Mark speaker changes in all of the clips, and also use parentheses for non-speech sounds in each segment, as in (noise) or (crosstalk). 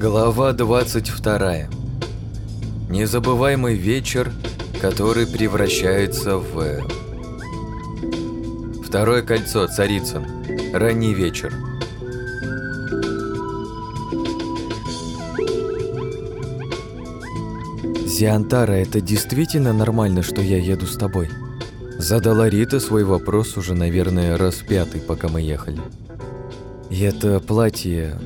Speaker 1: Глава 22. Незабываемый вечер, который превращается в... Второе кольцо, Царицын. Ранний вечер. «Зиантара, это действительно нормально, что я еду с тобой?» Задала Рита свой вопрос уже, наверное, раз пятый, пока мы ехали. И это платье...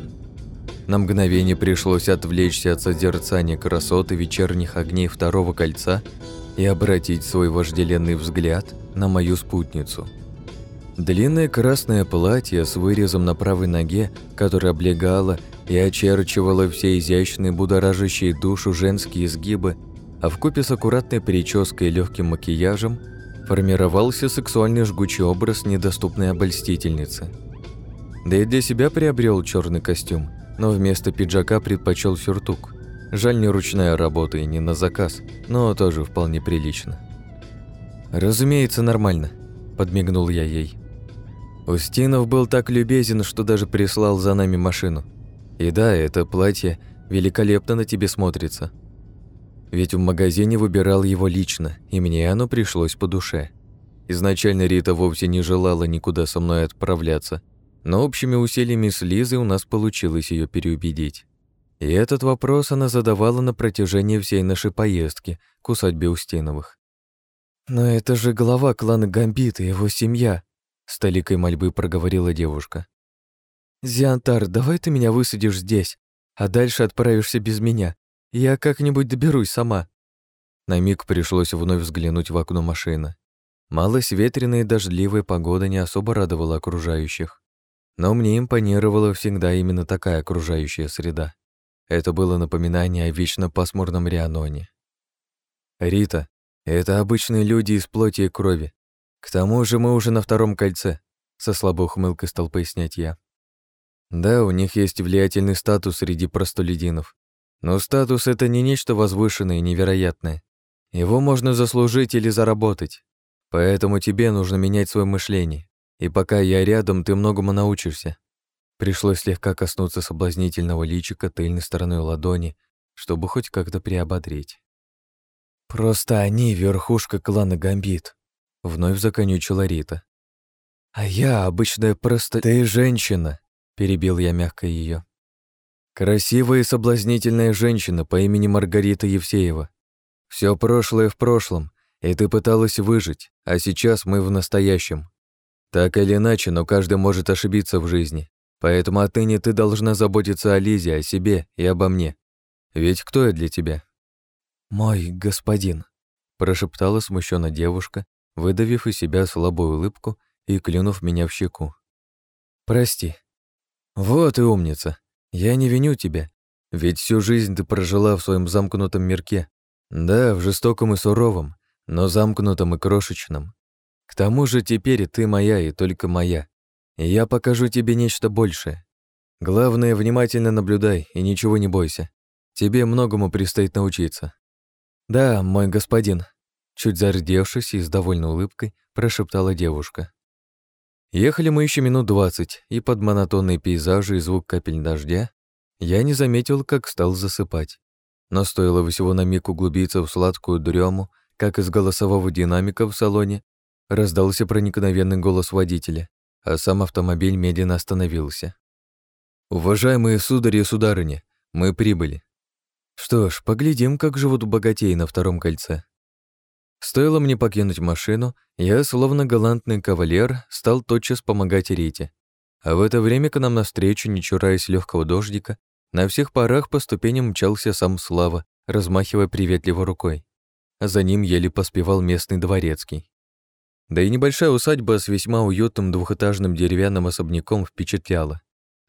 Speaker 1: На мгновение пришлось отвлечься от созерцания красоты вечерних огней второго кольца и обратить свой вожделенный взгляд на мою спутницу. Длинное красное платье с вырезом на правой ноге, которое облегало и очерчивало все изящные, будоражащие душу женские изгибы, а вкупе с аккуратной прической и легким макияжем формировался сексуальный жгучий образ недоступной обольстительницы – да и для себя приобрел черный костюм, но вместо пиджака предпочел сюртук. Жаль, не ручная работа и не на заказ, но тоже вполне прилично. «Разумеется, нормально», – подмигнул я ей. Устинов был так любезен, что даже прислал за нами машину. И да, это платье великолепно на тебе смотрится. Ведь в магазине выбирал его лично, и мне оно пришлось по душе. Изначально Рита вовсе не желала никуда со мной отправляться – но общими усилиями с Лизой у нас получилось ее переубедить. И этот вопрос она задавала на протяжении всей нашей поездки к усадьбе Устиновых. «Но это же глава клана Гамбит и его семья», — с толикой мольбы проговорила девушка. «Зиантар, давай ты меня высадишь здесь, а дальше отправишься без меня. Я как-нибудь доберусь сама». На миг пришлось вновь взглянуть в окно машины. Малость ветреная и дождливая погода не особо радовала окружающих. Но мне импонировала всегда именно такая окружающая среда. Это было напоминание о вечно пасмурном Рианоне. «Рита, это обычные люди из плоти и крови. К тому же мы уже на втором кольце», — со слабой ухмылкой стал пояснять я. «Да, у них есть влиятельный статус среди простолюдинов. Но статус — это не нечто возвышенное и невероятное. Его можно заслужить или заработать. Поэтому тебе нужно менять свое мышление. И пока я рядом, ты многому научишься. Пришлось слегка коснуться соблазнительного личика тыльной стороной ладони, чтобы хоть как-то приободрить. «Просто они — верхушка клана Гамбит», — вновь законючила Рита. «А я обычная просто... Ты женщина», — перебил я мягко ее. «Красивая и соблазнительная женщина по имени Маргарита Евсеева. Все прошлое в прошлом, и ты пыталась выжить, а сейчас мы в настоящем. Так или иначе, но каждый может ошибиться в жизни. Поэтому отныне ты должна заботиться о Лизе, о себе и обо мне. Ведь кто я для тебя? Мой господин, прошептала смущенно девушка, выдавив из себя слабую улыбку и клюнув меня в щеку. Прости. Вот и умница. Я не виню тебя, ведь всю жизнь ты прожила в своем замкнутом мирке. Да, в жестоком и суровом, но замкнутом и крошечном. К тому же теперь ты моя и только моя. И я покажу тебе нечто большее. Главное, внимательно наблюдай и ничего не бойся. Тебе многому предстоит научиться. Да, мой господин, чуть зардевшись и с довольной улыбкой, прошептала девушка. Ехали мы еще минут двадцать, и под монотонные пейзажи и звук капель дождя я не заметил, как стал засыпать. Но стоило всего на миг углубиться в сладкую дрему, как из голосового динамика в салоне Раздался проникновенный голос водителя, а сам автомобиль медленно остановился. «Уважаемые судари и сударыни, мы прибыли. Что ж, поглядим, как живут богатеи на втором кольце». Стоило мне покинуть машину, я, словно галантный кавалер, стал тотчас помогать Рите. А в это время к нам навстречу, не чураясь легкого дождика, на всех парах по ступеням мчался сам Слава, размахивая приветливо рукой. За ним еле поспевал местный дворецкий. Да и небольшая усадьба с весьма уютным двухэтажным деревянным особняком впечатляла.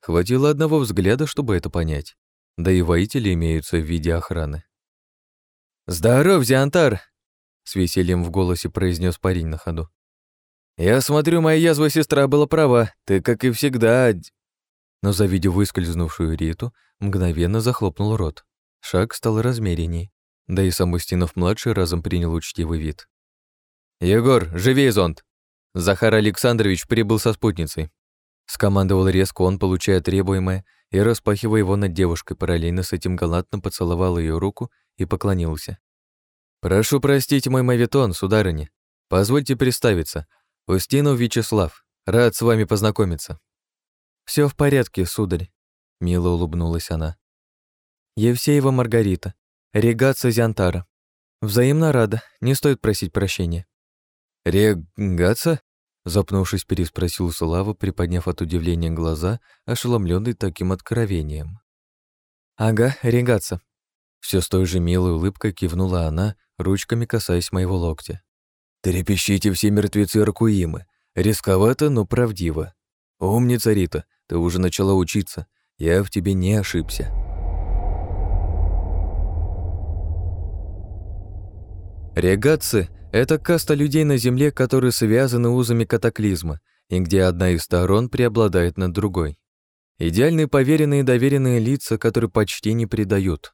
Speaker 1: Хватило одного взгляда, чтобы это понять. Да и воители имеются в виде охраны. «Здоров, Зиантар!» — с весельем в голосе произнес парень на ходу. «Я смотрю, моя язва сестра была права. Ты, как и всегда...» Но, завидев выскользнувшую Риту, мгновенно захлопнул рот. Шаг стал размеренней. Да и сам Устинов-младший разом принял учтивый вид. «Егор, живей зонт!» Захар Александрович прибыл со спутницей. Скомандовал резко он, получая требуемое, и, распахивая его над девушкой, параллельно с этим галантно поцеловал ее руку и поклонился. «Прошу простить мой мавитон, сударыня. Позвольте представиться. Устинов Вячеслав. Рад с вами познакомиться». Все в порядке, сударь», — мило улыбнулась она. «Евсеева Маргарита. Регаца Зянтара. Взаимно рада, не стоит просить прощения». «Регаца?» Запнувшись, переспросил Слава, приподняв от удивления глаза, ошеломленный таким откровением. «Ага, регаться». Все с той же милой улыбкой кивнула она, ручками касаясь моего локтя. «Трепещите все мертвецы Аркуимы. Рисковато, но правдиво. Умница, Рита, ты уже начала учиться. Я в тебе не ошибся». Регатцы — это каста людей на Земле, которые связаны узами катаклизма, и где одна из сторон преобладает над другой. Идеальные поверенные и доверенные лица, которые почти не предают.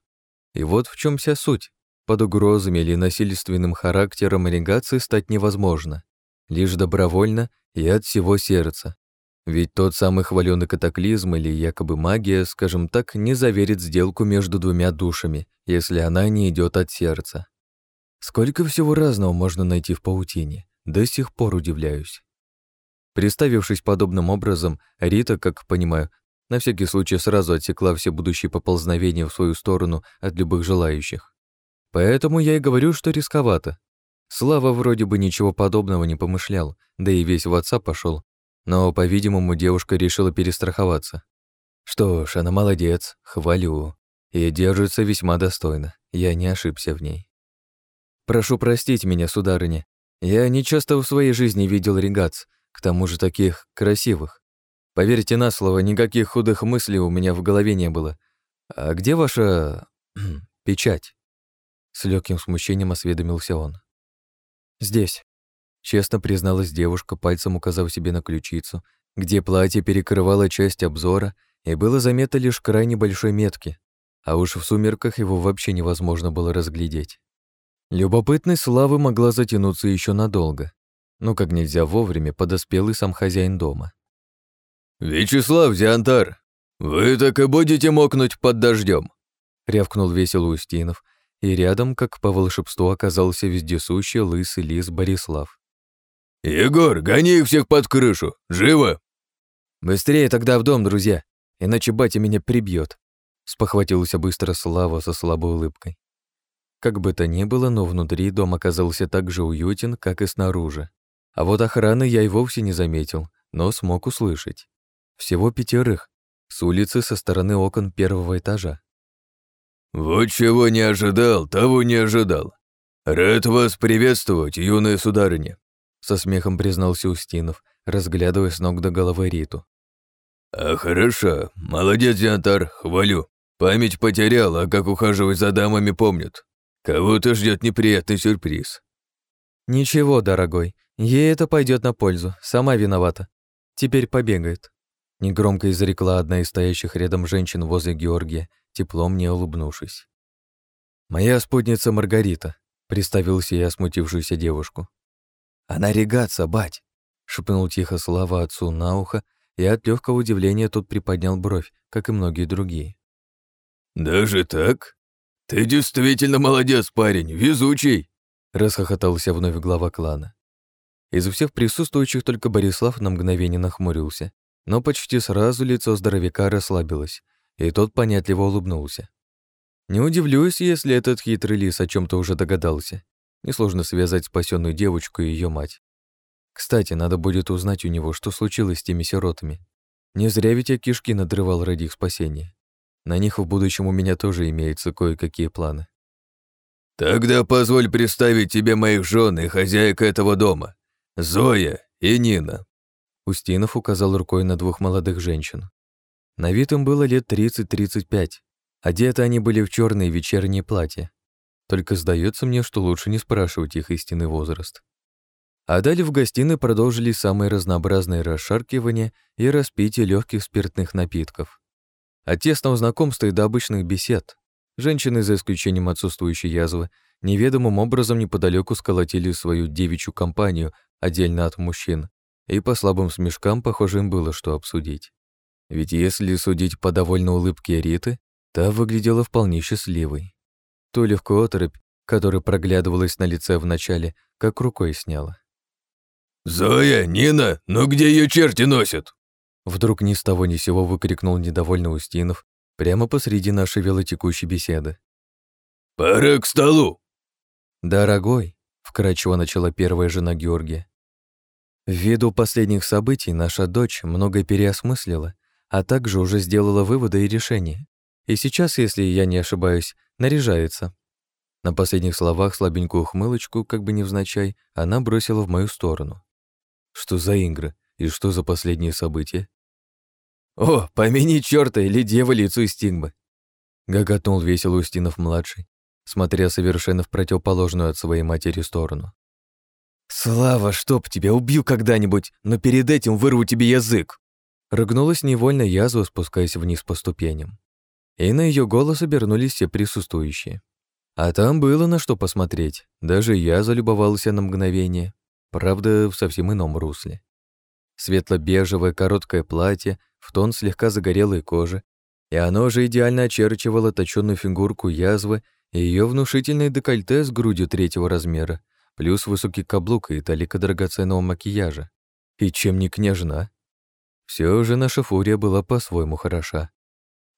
Speaker 1: И вот в чем вся суть. Под угрозами или насильственным характером регации стать невозможно. Лишь добровольно и от всего сердца. Ведь тот самый хваленый катаклизм или якобы магия, скажем так, не заверит сделку между двумя душами, если она не идет от сердца. Сколько всего разного можно найти в паутине, до сих пор удивляюсь. Представившись подобным образом, Рита, как понимаю, на всякий случай сразу отсекла все будущие поползновения в свою сторону от любых желающих. Поэтому я и говорю, что рисковато. Слава вроде бы ничего подобного не помышлял, да и весь в отца пошел. Но, по-видимому, девушка решила перестраховаться. Что ж, она молодец, хвалю. И держится весьма достойно. Я не ошибся в ней. Прошу простить меня, сударыня. Я не часто в своей жизни видел регац, к тому же таких красивых. Поверьте на слово, никаких худых мыслей у меня в голове не было. А где ваша... (clears throat) печать?» С легким смущением осведомился он. «Здесь», — честно призналась девушка, пальцем указав себе на ключицу, где платье перекрывало часть обзора, и было заметно лишь крайне большой метки, а уж в сумерках его вообще невозможно было разглядеть. Любопытность Славы могла затянуться еще надолго, но как нельзя вовремя подоспел и сам хозяин дома.
Speaker 2: «Вячеслав Зиантар, вы так и будете мокнуть под дождем,
Speaker 1: рявкнул весело Устинов, и рядом, как по волшебству, оказался вездесущий лысый лис Борислав.
Speaker 2: «Егор, гони их всех под крышу! Живо!»
Speaker 1: «Быстрее тогда в дом, друзья, иначе батя меня прибьет», спохватился быстро Слава со слабой улыбкой. Как бы то ни было, но внутри дом оказался так же уютен, как и снаружи. А вот охраны я и вовсе не заметил, но смог услышать. Всего пятерых, с улицы со стороны окон первого этажа.
Speaker 2: «Вот чего не ожидал, того не ожидал. Рад вас приветствовать, юная сударыня», со смехом признался Устинов, разглядывая с ног до головы Риту. «А хорошо, молодец, Янтар, хвалю. Память потерял, а как ухаживать за дамами помнит. Кого-то ждет неприятный сюрприз.
Speaker 1: Ничего, дорогой, ей это пойдет на пользу, сама виновата. Теперь побегает. Негромко изрекла одна из стоящих рядом женщин возле Георгия, тепло мне улыбнувшись. «Моя спутница Маргарита», — представился я смутившуюся девушку. «Она регаться, бать!» — шепнул тихо Слава отцу на ухо, и от легкого удивления тот приподнял бровь, как и многие другие.
Speaker 2: «Даже так?» «Ты действительно молодец, парень, везучий!»
Speaker 1: расхохотался вновь глава клана. Из всех присутствующих только Борислав на мгновение нахмурился, но почти сразу лицо здоровяка расслабилось, и тот понятливо улыбнулся. Не удивлюсь, если этот хитрый лис о чем то уже догадался. Несложно связать спасенную девочку и ее мать. Кстати, надо будет узнать у него, что случилось с теми сиротами. Не зря ведь я кишки надрывал ради их спасения. На них в будущем у меня тоже имеются кое-какие планы.
Speaker 2: «Тогда позволь представить тебе моих жен и хозяек этого дома. Зоя и Нина».
Speaker 1: Устинов указал рукой на двух молодых женщин. На вид им было лет 30-35. Одеты они были в черные вечерние платья. Только сдается мне, что лучше не спрашивать их истинный возраст. А далее в гостиной продолжили самые разнообразные расшаркивания и распитие легких спиртных напитков. От тесного знакомства и до обычных бесед. Женщины, за исключением отсутствующей язвы, неведомым образом неподалеку сколотили свою девичью компанию отдельно от мужчин и по слабым смешкам, похоже, им было что обсудить. Ведь если судить по довольно улыбке Риты, та выглядела вполне счастливой. Ту легкую оторопь, которая проглядывалась на лице вначале, как рукой сняла.
Speaker 2: «Зоя, Нина, ну где ее черти носят?»
Speaker 1: Вдруг ни с того ни сего выкрикнул недовольный Устинов прямо посреди нашей велотекущей беседы.
Speaker 2: «Пора к столу!»
Speaker 1: «Дорогой», — вкрадчиво начала первая жена Георгия, Ввиду последних событий наша дочь многое переосмыслила, а также уже сделала выводы и решения. И сейчас, если я не ошибаюсь, наряжается. На последних словах слабенькую ухмылочку, как бы невзначай, она бросила в мою сторону. Что за игры и что за последние события? «О, помяни чёрта или дьяволицу из стигмы!» Гоготнул весело Устинов-младший, смотря совершенно в противоположную от своей матери сторону. «Слава, чтоб тебя убил когда-нибудь, но перед этим вырву тебе язык!» Рыгнулась невольно язва, спускаясь вниз по ступеням. И на ее голос обернулись все присутствующие. А там было на что посмотреть. Даже я залюбовался на мгновение. Правда, в совсем ином русле. Светло-бежевое короткое платье в тон слегка загорелой кожи, и оно же идеально очерчивало точёную фигурку язвы и ее внушительное декольте с грудью третьего размера, плюс высокий каблук и талика драгоценного макияжа. И чем не княжна? Все же наша фурия была по-своему хороша.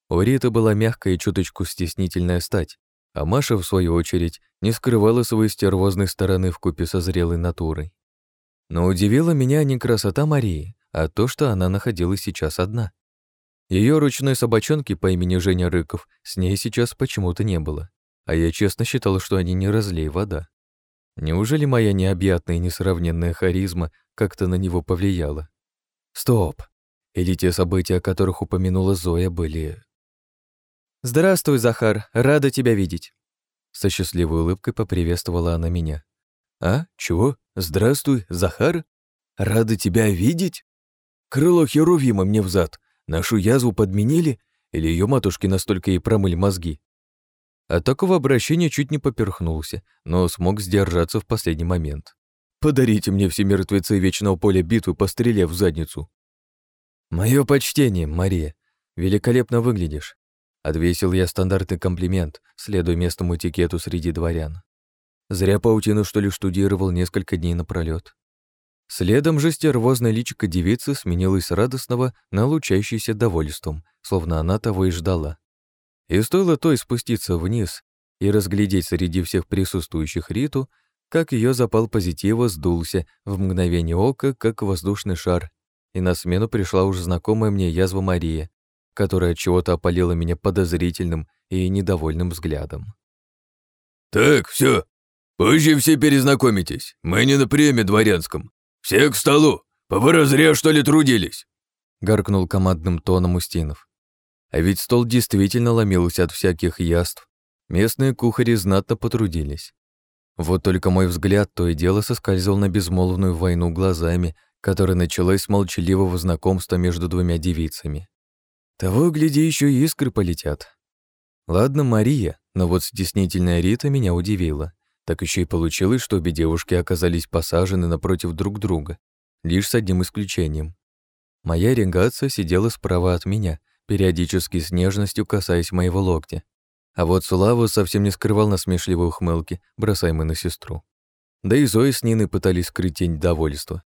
Speaker 1: У Риты была мягкая и чуточку стеснительная стать, а Маша, в свою очередь, не скрывала своей стервозной стороны в купе со зрелой натурой. Но удивила меня не красота Марии, а то, что она находилась сейчас одна. Ее ручной собачонки по имени Женя Рыков с ней сейчас почему-то не было, а я честно считала, что они не разлей вода. Неужели моя необъятная и несравненная харизма как-то на него повлияла? Стоп! Или те события, о которых упомянула Зоя, были... «Здравствуй, Захар, рада тебя видеть!» Со счастливой улыбкой поприветствовала она меня. «А? Чего? Здравствуй, Захар? Рада тебя видеть? Крыло Херувима мне взад. Нашу язву подменили? Или ее матушки настолько ей промыли мозги, от такого обращения чуть не поперхнулся, но смог сдержаться в последний момент. «Подарите мне все мертвецы вечного поля битвы, пострелев в задницу!» «Мое почтение, Мария. Великолепно выглядишь!» Отвесил я стандартный комплимент, следуя местному этикету среди дворян. Зря паутину, что ли, штудировал несколько дней напролёт. Следом же стервозная личико девицы сменилась радостного на лучащийся довольством, словно она того и ждала. И стоило той спуститься вниз и разглядеть среди всех присутствующих Риту, как ее запал позитива сдулся в мгновение ока, как воздушный шар, и на смену пришла уже знакомая мне язва Мария, которая от чего-то опалила меня подозрительным и недовольным взглядом.
Speaker 2: «Так, все, позже все перезнакомитесь. Мы не на приеме дворянском. Все к столу. Повара зря, что ли, трудились?»
Speaker 1: гаркнул командным тоном Устинов. А ведь стол действительно ломился от всяких яств. Местные кухари знатно потрудились. Вот только мой взгляд то и дело соскальзывал на безмолвную войну глазами, которая началась с молчаливого знакомства между двумя девицами. Того, гляди, еще и искры полетят. Ладно, Мария, но вот стеснительная Рита меня удивила. Так еще и получилось, что обе девушки оказались посажены напротив друг друга, лишь с одним исключением. Моя регация сидела справа от меня, периодически с нежностью касаясь моего локтя. А вот Слава совсем не скрывал насмешливой ухмылки, бросаемой на сестру. Да и Зои с Ниной пытались скрыть тень довольства.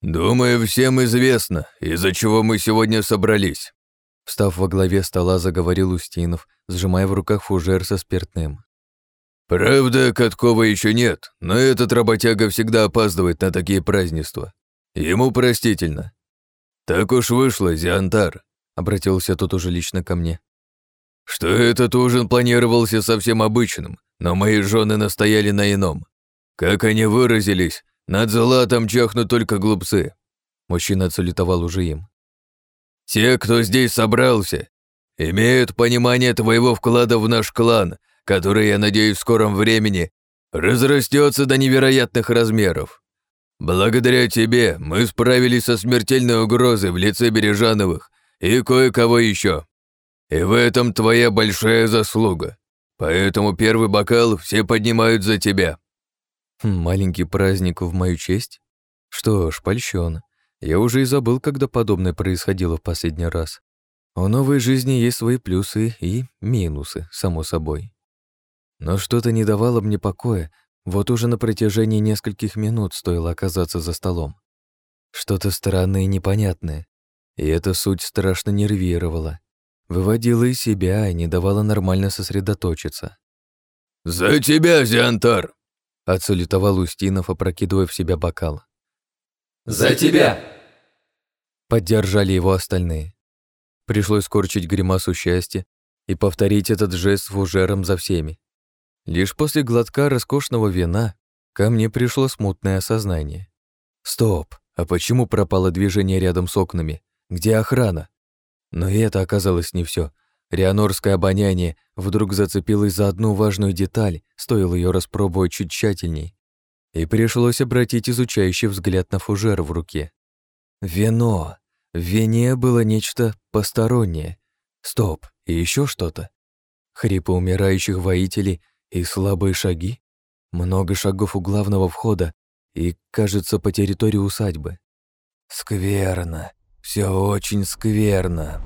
Speaker 2: «Думаю, всем известно, из-за чего мы сегодня собрались».
Speaker 1: Встав во главе стола, заговорил Устинов, сжимая в руках фужер со спиртным.
Speaker 2: «Правда, Каткова еще нет, но этот работяга всегда опаздывает на такие празднества. Ему простительно. Так уж вышло, Зиантар. Обратился тут уже лично ко мне. «Что этот ужин планировался совсем обычным, но мои жены настояли на ином. Как они выразились, над златом чахнут только глупцы».
Speaker 1: Мужчина отсулетовал уже им.
Speaker 2: «Те, кто здесь собрался, имеют понимание твоего вклада в наш клан, который, я надеюсь, в скором времени разрастется до невероятных размеров. Благодаря тебе мы справились со смертельной угрозой в лице Бережановых и кое-кого еще. И в этом твоя большая заслуга. Поэтому первый бокал все поднимают за тебя».
Speaker 1: Хм, «Маленький праздник в мою честь?» Что ж, польщен. Я уже и забыл, когда подобное происходило в последний раз. У новой жизни есть свои плюсы и минусы, само собой. Но что-то не давало мне покоя, вот уже на протяжении нескольких минут стоило оказаться за столом. Что-то странное и непонятное. И эта суть страшно нервировала. Выводила из себя и не давала нормально сосредоточиться.
Speaker 2: «За тебя, Зиантар!»
Speaker 1: — отсалютовал Устинов, опрокидывая в себя бокал.
Speaker 3: «За тебя!»
Speaker 1: Поддержали его остальные. Пришлось скорчить гримасу счастья и повторить этот жест фужером за всеми. Лишь после глотка роскошного вина ко мне пришло смутное осознание. Стоп, а почему пропало движение рядом с окнами? Где охрана? Но и это оказалось не все. Рианорское обоняние вдруг зацепилось за одну важную деталь, стоило ее распробовать чуть тщательней. И пришлось обратить изучающий взгляд на фужер в руке. Вино. В вине было нечто постороннее. Стоп, и еще что-то. Хрипы умирающих воителей и слабые шаги? Много шагов у главного входа и, кажется, по территории усадьбы. Скверно. Все очень скверно.